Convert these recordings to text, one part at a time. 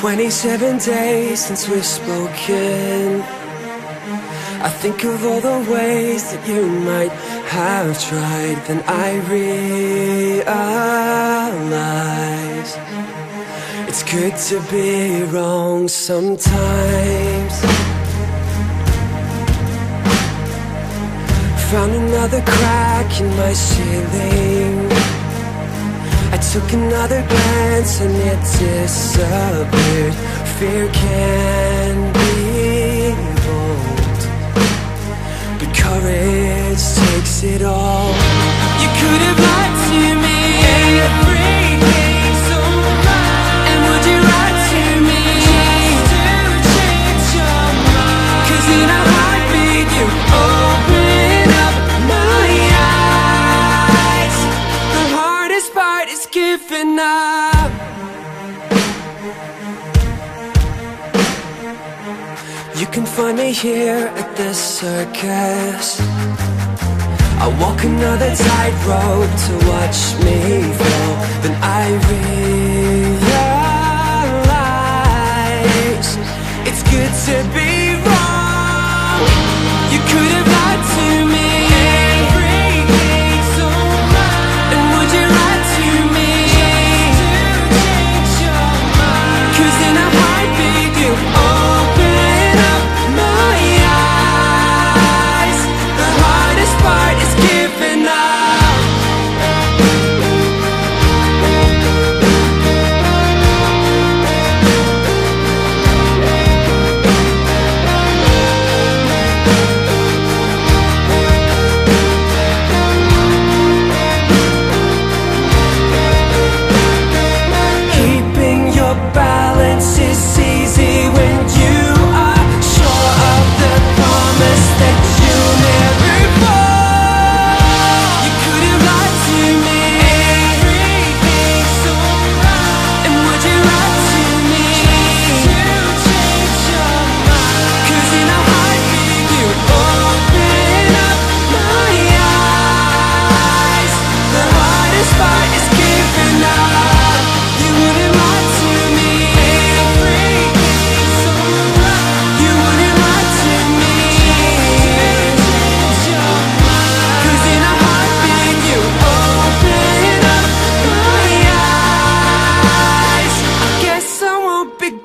27 days since we've spoken. I think of all the ways that you might have tried, then I realize it's good to be wrong sometimes. Found another crack in my ceiling. Took another glance and it disappeared. Fear can be bold, but courage takes it all. You can find me here at the circus. I walk another tightrope to watch me fall. Then I realize it's good to be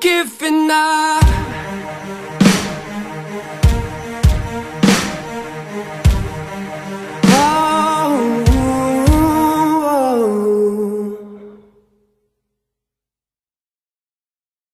giving up.